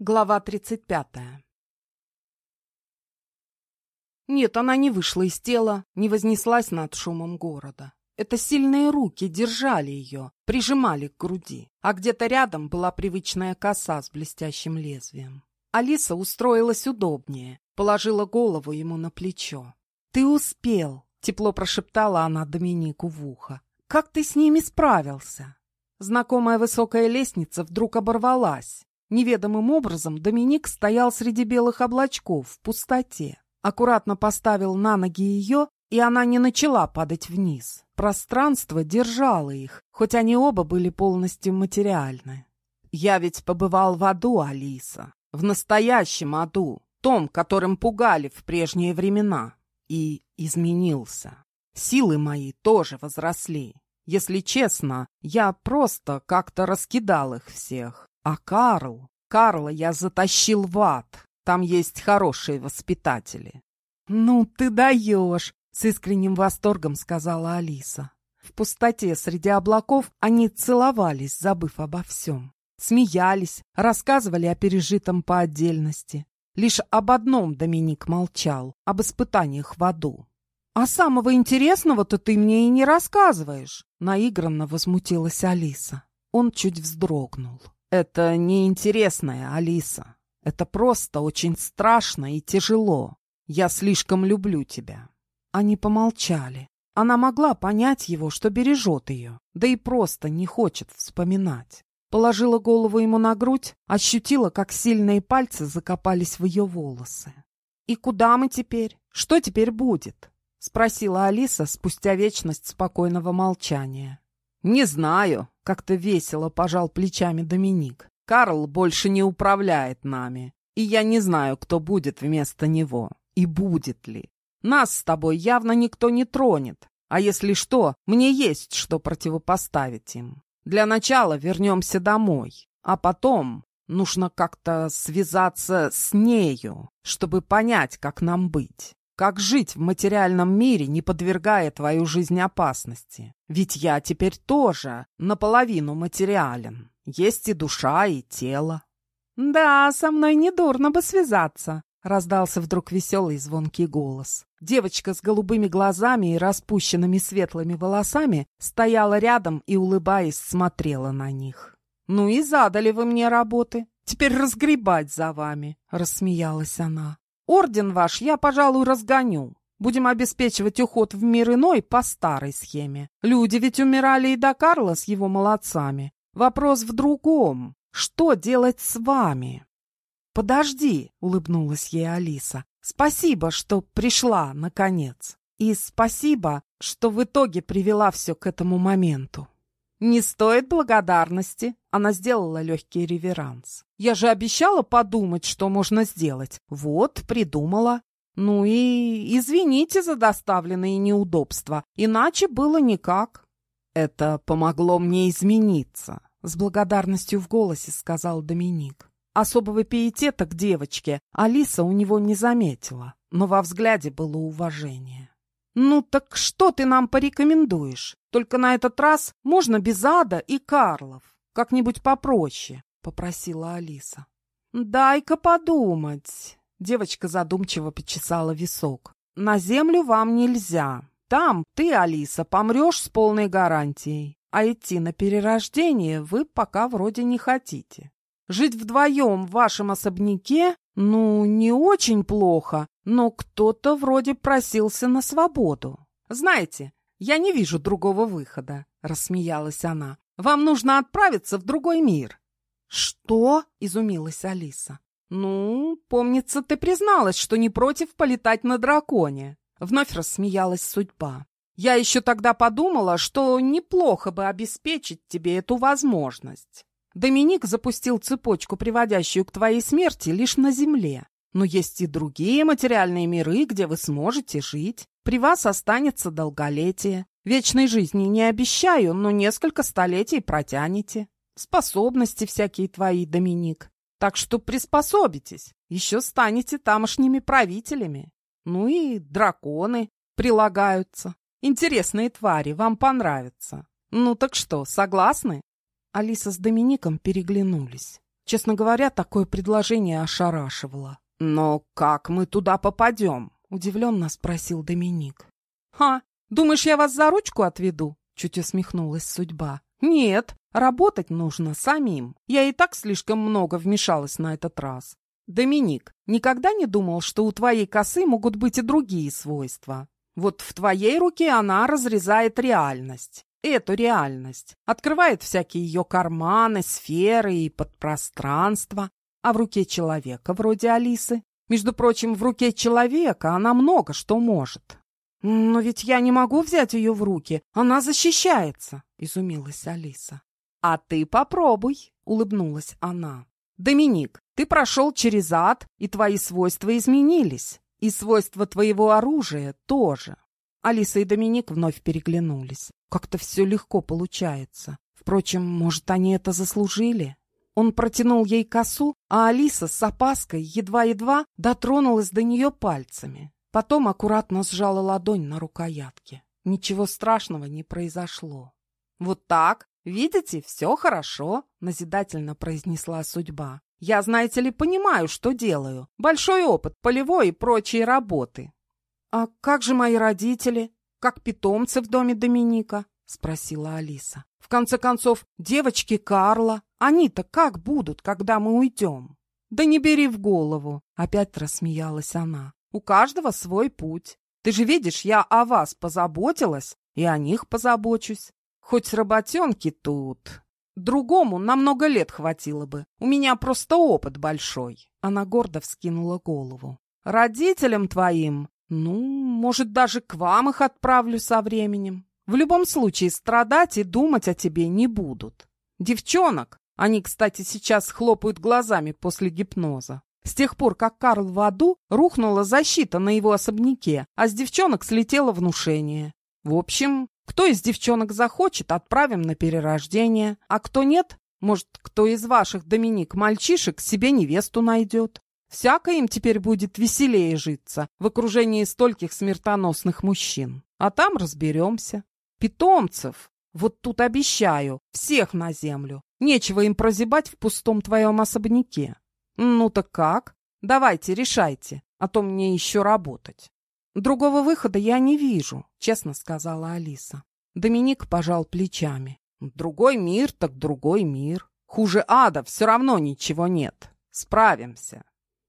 Глава 35 Нет, она не вышла из тела, не вознеслась над шумом города. Это сильные руки держали ее, прижимали к груди, а где-то рядом была привычная коса с блестящим лезвием. Алиса устроилась удобнее, положила голову ему на плечо. «Ты успел!» — тепло прошептала она Доминику в ухо. «Как ты с ними справился?» Знакомая высокая лестница вдруг оборвалась. Неведомым образом Доминик стоял среди белых облачков в пустоте. Аккуратно поставил на ноги ее, и она не начала падать вниз. Пространство держало их, хоть они оба были полностью материальны. «Я ведь побывал в аду, Алиса, в настоящем аду, том, которым пугали в прежние времена, и изменился. Силы мои тоже возросли. Если честно, я просто как-то раскидал их всех. А Карл? Карла я затащил в ад. Там есть хорошие воспитатели. «Ну ты даешь!» — с искренним восторгом сказала Алиса. В пустоте среди облаков они целовались, забыв обо всем. Смеялись, рассказывали о пережитом по отдельности. Лишь об одном Доминик молчал, об испытаниях в аду. «А самого интересного-то ты мне и не рассказываешь!» Наигранно возмутилась Алиса. Он чуть вздрогнул. Это неинтересная Алиса. Это просто очень страшно и тяжело. Я слишком люблю тебя. Они помолчали. Она могла понять его, что бережет ее, да и просто не хочет вспоминать. Положила голову ему на грудь, ощутила, как сильные пальцы закопались в ее волосы. «И куда мы теперь? Что теперь будет?» — спросила Алиса спустя вечность спокойного молчания. «Не знаю», — как-то весело пожал плечами Доминик. «Карл больше не управляет нами, и я не знаю, кто будет вместо него, и будет ли. Нас с тобой явно никто не тронет, а если что, мне есть что противопоставить им. Для начала вернемся домой, а потом нужно как-то связаться с нею, чтобы понять, как нам быть. Как жить в материальном мире, не подвергая твою жизнь опасности? Ведь я теперь тоже наполовину материален. Есть и душа, и тело. «Да, со мной недурно бы связаться», — раздался вдруг веселый звонкий голос. Девочка с голубыми глазами и распущенными светлыми волосами стояла рядом и, улыбаясь, смотрела на них. «Ну и задали вы мне работы. Теперь разгребать за вами», — рассмеялась она. Орден ваш я, пожалуй, разгоню. Будем обеспечивать уход в мир иной по старой схеме. Люди ведь умирали и до Карла с его молодцами. Вопрос в другом. Что делать с вами? «Подожди», — улыбнулась ей Алиса. «Спасибо, что пришла, наконец. И спасибо, что в итоге привела все к этому моменту». «Не стоит благодарности», — она сделала легкий реверанс. «Я же обещала подумать, что можно сделать. Вот, придумала. Ну и извините за доставленные неудобства, иначе было никак». «Это помогло мне измениться», — с благодарностью в голосе сказал Доминик. Особого пиетета к девочке Алиса у него не заметила, но во взгляде было уважение. «Ну так что ты нам порекомендуешь? Только на этот раз можно без Ада и Карлов. Как-нибудь попроще», — попросила Алиса. «Дай-ка подумать». Девочка задумчиво почесала висок. «На землю вам нельзя. Там ты, Алиса, помрешь с полной гарантией. А идти на перерождение вы пока вроде не хотите. Жить вдвоем в вашем особняке, ну, не очень плохо, но кто-то вроде просился на свободу. Знаете, я не вижу другого выхода, рассмеялась она. Вам нужно отправиться в другой мир. Что? изумилась Алиса. Ну, помнится, ты призналась, что не против полетать на драконе. Вновь рассмеялась судьба. Я еще тогда подумала, что неплохо бы обеспечить тебе эту возможность. Доминик запустил цепочку, приводящую к твоей смерти, лишь на земле. Но есть и другие материальные миры, где вы сможете жить. При вас останется долголетие. Вечной жизни не обещаю, но несколько столетий протянете. Способности всякие твои, Доминик. Так что приспособитесь. Еще станете тамошними правителями. Ну и драконы прилагаются. Интересные твари, вам понравятся. Ну так что, согласны? Алиса с Домиником переглянулись. Честно говоря, такое предложение ошарашивало. «Но как мы туда попадем?» — удивленно спросил Доминик. «Ха, думаешь, я вас за ручку отведу?» — чуть усмехнулась судьба. «Нет, работать нужно самим. Я и так слишком много вмешалась на этот раз. Доминик, никогда не думал, что у твоей косы могут быть и другие свойства? Вот в твоей руке она разрезает реальность. Эту реальность. Открывает всякие ее карманы, сферы и подпространства. А в руке человека, вроде Алисы, между прочим, в руке человека она много что может. «Но ведь я не могу взять ее в руки, она защищается», — изумилась Алиса. «А ты попробуй», — улыбнулась она. «Доминик, ты прошел через ад, и твои свойства изменились. И свойства твоего оружия тоже». Алиса и Доминик вновь переглянулись. Как-то все легко получается. Впрочем, может, они это заслужили? Он протянул ей косу, а Алиса с опаской едва-едва дотронулась до нее пальцами. Потом аккуратно сжала ладонь на рукоятке. Ничего страшного не произошло. «Вот так, видите, все хорошо», — назидательно произнесла судьба. «Я, знаете ли, понимаю, что делаю. Большой опыт, полевой и прочие работы». «А как же мои родители? Как питомцы в доме Доминика?» — спросила Алиса. «В конце концов, девочки Карла, они-то как будут, когда мы уйдем?» «Да не бери в голову!» — опять рассмеялась она. У каждого свой путь. Ты же видишь, я о вас позаботилась и о них позабочусь. Хоть работенки тут. Другому на много лет хватило бы. У меня просто опыт большой. Она гордо вскинула голову. Родителям твоим, ну, может, даже к вам их отправлю со временем. В любом случае страдать и думать о тебе не будут. Девчонок, они, кстати, сейчас хлопают глазами после гипноза. С тех пор, как Карл в аду, рухнула защита на его особняке, а с девчонок слетело внушение. В общем, кто из девчонок захочет, отправим на перерождение, а кто нет, может, кто из ваших, Доминик, мальчишек себе невесту найдет. Всяко им теперь будет веселее житься в окружении стольких смертоносных мужчин. А там разберемся. Питомцев, вот тут обещаю, всех на землю. Нечего им прозябать в пустом твоем особняке. «Ну так как? Давайте, решайте, а то мне еще работать». «Другого выхода я не вижу», — честно сказала Алиса. Доминик пожал плечами. «Другой мир, так другой мир. Хуже ада все равно ничего нет. Справимся».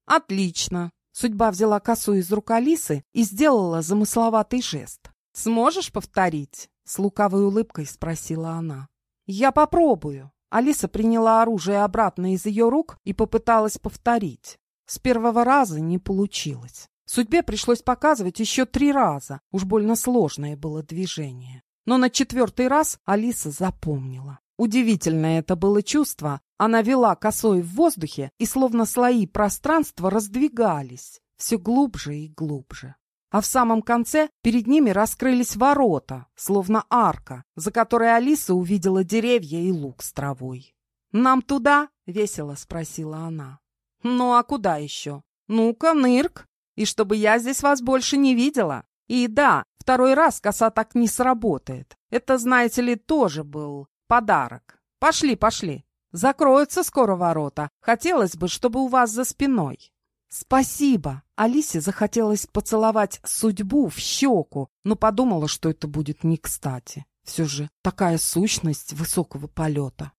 «Отлично». Судьба взяла косу из рук Алисы и сделала замысловатый жест. «Сможешь повторить?» — с лукавой улыбкой спросила она. «Я попробую». Алиса приняла оружие обратно из ее рук и попыталась повторить. С первого раза не получилось. Судьбе пришлось показывать еще три раза. Уж больно сложное было движение. Но на четвертый раз Алиса запомнила. Удивительное это было чувство. Она вела косой в воздухе, и словно слои пространства раздвигались все глубже и глубже а в самом конце перед ними раскрылись ворота, словно арка, за которой Алиса увидела деревья и луг с травой. «Нам туда?» — весело спросила она. «Ну а куда еще? Ну-ка, нырк, и чтобы я здесь вас больше не видела. И да, второй раз коса так не сработает. Это, знаете ли, тоже был подарок. Пошли, пошли. Закроются скоро ворота. Хотелось бы, чтобы у вас за спиной». «Спасибо!» Алисе захотелось поцеловать судьбу в щеку, но подумала, что это будет не кстати. Все же такая сущность высокого полета.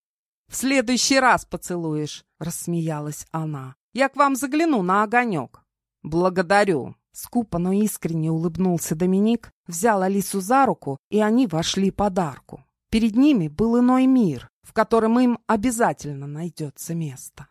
«В следующий раз поцелуешь!» — рассмеялась она. «Я к вам загляну на огонек». «Благодарю!» Скупо, но искренне улыбнулся Доминик, взял Алису за руку, и они вошли под арку. Перед ними был иной мир, в котором им обязательно найдется место.